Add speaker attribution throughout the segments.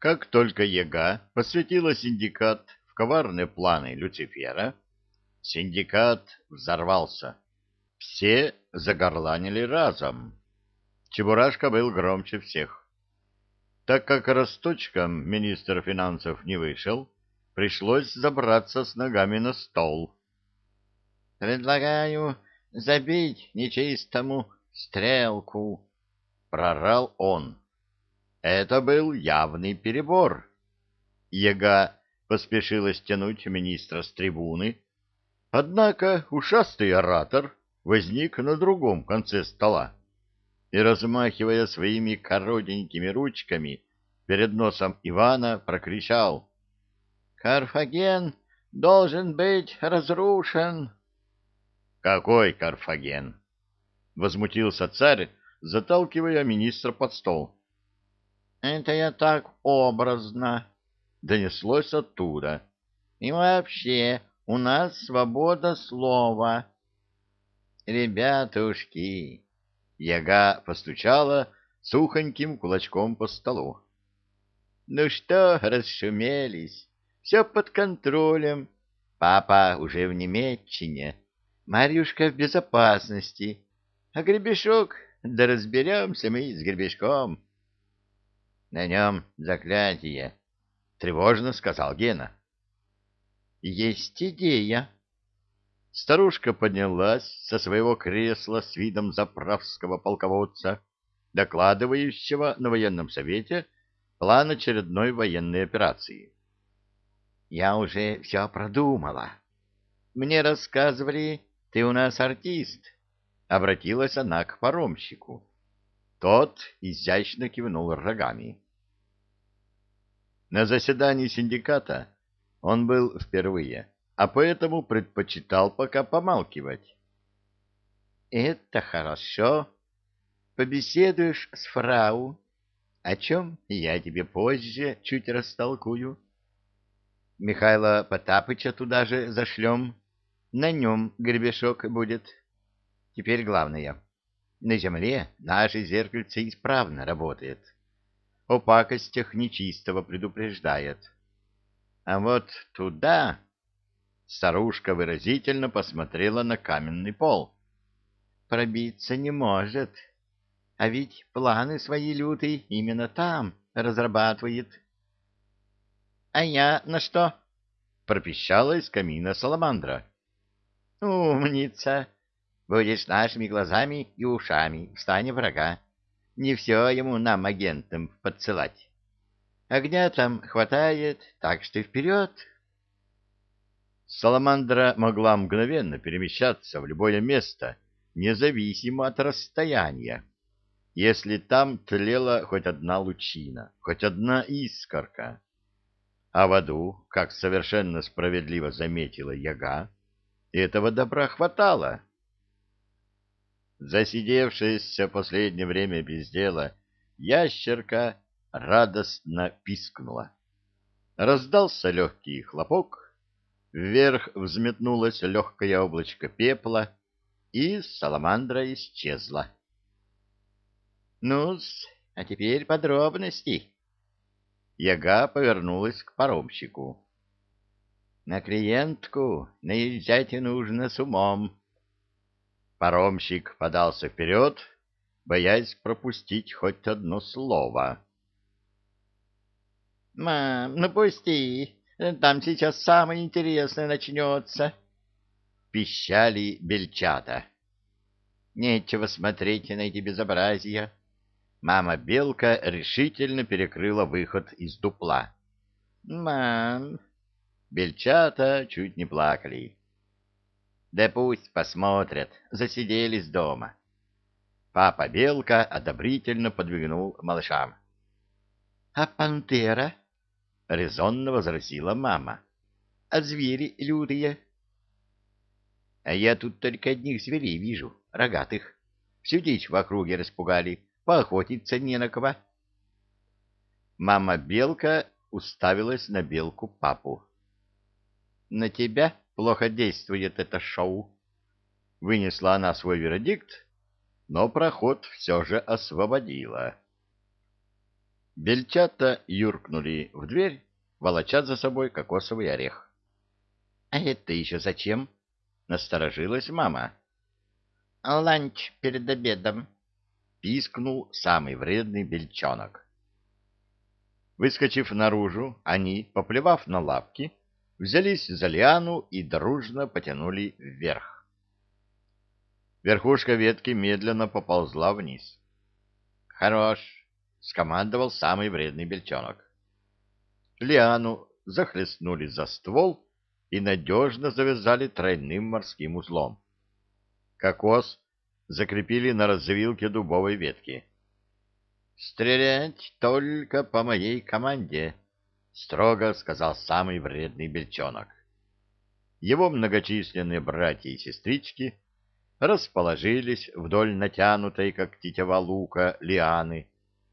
Speaker 1: Как только Ега посвятила синдикат в коварные планы Люцифера, синдикат взорвался. Все загорланили разом. Чебурашка был громче всех. Так как росточком министр финансов не вышел, пришлось забраться с ногами на стол.
Speaker 2: «Предлагаю забить нечистому стрелку», — прорал он.
Speaker 1: Это был явный перебор. Яга поспешила стянуть министра с трибуны, однако ушастый оратор возник на другом конце стола и, размахивая своими коротенькими ручками перед носом Ивана, прокричал
Speaker 2: «Карфаген должен быть разрушен!»
Speaker 1: «Какой Карфаген?» — возмутился царь, заталкивая министра под стол.
Speaker 2: Это я так образно, — донеслось оттуда. И вообще, у нас свобода слова. Ребятушки, Яга постучала сухоньким кулачком по столу. Ну что, расшумелись, все под контролем. Папа уже в Немеччине, Марьюшка в безопасности, а гребешок, да разберемся мы с гребешком. На нем заклятие, — тревожно сказал Гена. — Есть идея.
Speaker 1: Старушка поднялась со своего кресла с видом заправского полководца, докладывающего на военном совете план очередной военной операции.
Speaker 2: — Я уже все продумала. Мне рассказывали, ты у нас артист. Обратилась она к паромщику.
Speaker 1: Тот изящно кивнул рогами. На заседании синдиката он был впервые, а поэтому предпочитал пока помалкивать.
Speaker 2: — Это хорошо. Побеседуешь с фрау, о чем я тебе позже чуть растолкую. Михайла Потапыча туда же зашлем, на нем гребешок будет. Теперь главное — на земле наше зеркальце исправно работает. О пакостях нечистого предупреждает. А вот туда... Старушка выразительно посмотрела на каменный пол. Пробиться не может. А ведь планы свои лютые именно там разрабатывает. — А я на что? — пропищала из камина саламандра. — Умница! Будешь нашими глазами и ушами в стане врага. Не все ему нам, агентам, подсылать. Огня там хватает, так что вперед.
Speaker 1: Саламандра могла мгновенно перемещаться в любое место, независимо от расстояния, если там тлела хоть одна лучина, хоть одна искорка. А в аду, как совершенно справедливо заметила Яга, этого добра хватало. Засидевшаяся последнее время без дела, ящерка радостно пискнула. Раздался легкий хлопок, вверх взметнулось легкое облачко пепла, и саламандра исчезла.
Speaker 2: ну а теперь подробности.
Speaker 1: Яга повернулась к паромщику.
Speaker 2: — На клиентку наезжать нужно с умом.
Speaker 1: Паромщик подался вперед, боясь пропустить хоть одно слово.
Speaker 2: — Мам, ну пусти, там сейчас самое интересное начнется. Пищали бельчата. Нечего смотреть на эти безобразия. Мама-белка решительно перекрыла выход из дупла. — Мам! Бельчата чуть не плакали. Да пусть посмотрят, засиделись дома. Папа Белка одобрительно подвигнул малышам. — А пантера? — резонно возразила мама. — А звери лютые? — А я тут только одних зверей вижу, рогатых. Всю дичь в округе распугали, поохотиться не на кого. Мама Белка уставилась на Белку папу. — На тебя плохо действует это шоу. Вынесла она свой вердикт, но проход все же освободила.
Speaker 1: Бельчата юркнули в дверь, волоча за собой кокосовый орех.
Speaker 2: — А это еще зачем? — насторожилась мама.
Speaker 3: — Ланч перед обедом, —
Speaker 1: пискнул самый вредный бельчонок. Выскочив наружу, они, поплевав на лапки, взялись за лиану и дружно потянули вверх. Верхушка ветки медленно поползла вниз. «Хорош!» — скомандовал самый вредный бельчонок. Лиану захлестнули за ствол и надежно завязали тройным морским узлом. Кокос закрепили на развилке дубовой ветки. «Стрелять только по моей команде», — строго сказал самый вредный бельчонок. Его многочисленные братья и сестрички расположились вдоль натянутой, как тетива лука, лианы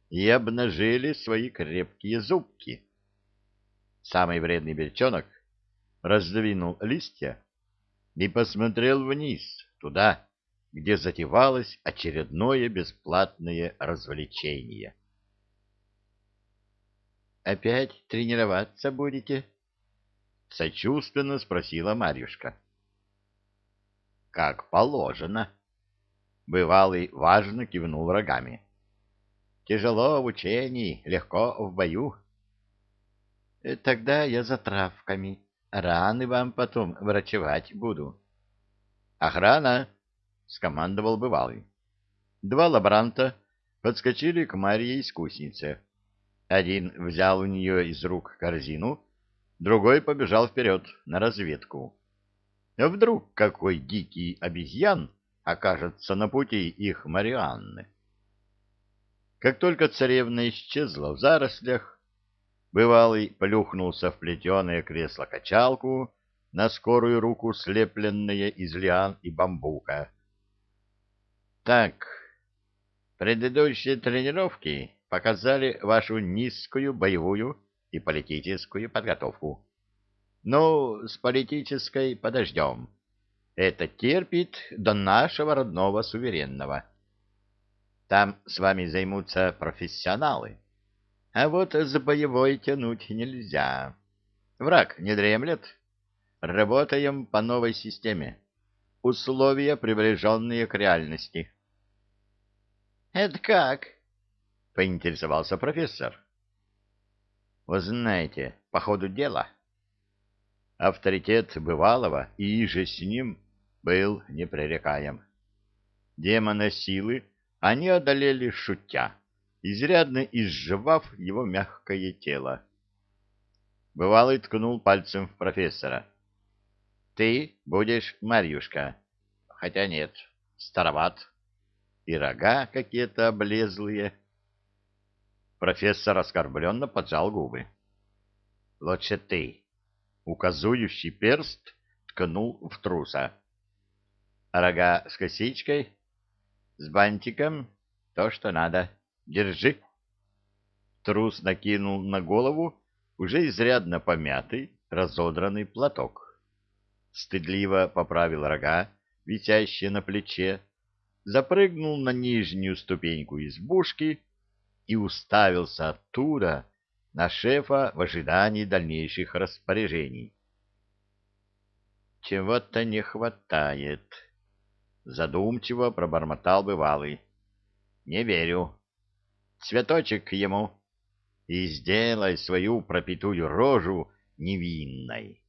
Speaker 1: и обнажили свои крепкие зубки. Самый вредный бельчонок раздвинул листья и посмотрел вниз, туда, где затевалось очередное бесплатное развлечение.
Speaker 2: «Опять тренироваться будете?» — сочувственно спросила Марьюшка.
Speaker 1: «Как положено». Бывалый важно кивнул рогами. «Тяжело в учении, легко в бою».
Speaker 2: «Тогда я за травками. Раны вам потом врачевать буду».
Speaker 1: «Охрана!» — скомандовал бывалый. Два лаборанта подскочили к Марье-искуснице. Один взял у нее из рук корзину, другой побежал вперед на разведку. Вдруг какой дикий обезьян окажется на пути их Марианны. Как только царевна исчезла в зарослях, бывалый плюхнулся в плетеное кресло-качалку, на скорую руку слепленное из лиан и бамбука. Так, предыдущие тренировки показали вашу низкую боевую и политическую подготовку. Ну, с политической подождем. Это терпит до нашего родного суверенного. Там с вами займутся профессионалы. А вот за боевой тянуть нельзя. Враг не дремлет. Работаем по новой системе. Условия, приближенные к реальности.
Speaker 3: Это как?
Speaker 1: Поинтересовался профессор. Вы знаете, по ходу дела авторитет бывалого и иже с ним был непререкаем. Демона силы они одолели шутя, изрядно изживав его мягкое тело. Бывалый ткнул пальцем в профессора. — Ты будешь Марьюшка. Хотя нет, староват и рога какие-то облезлые. Профессор оскорбленно поджал губы. — Лучше ты. Указующий перст ткнул в труса. Рога с косичкой, с бантиком, то, что надо. Держи. Трус накинул на голову уже изрядно помятый, разодранный платок. Стыдливо поправил рога, висящие на плече, запрыгнул на нижнюю ступеньку избушки и уставился оттуда на шефа в ожидании дальнейших распоряжений. «Чего-то не хватает», — задумчиво пробормотал бывалый. «Не верю. Цветочек ему и сделай свою пропитую рожу невинной».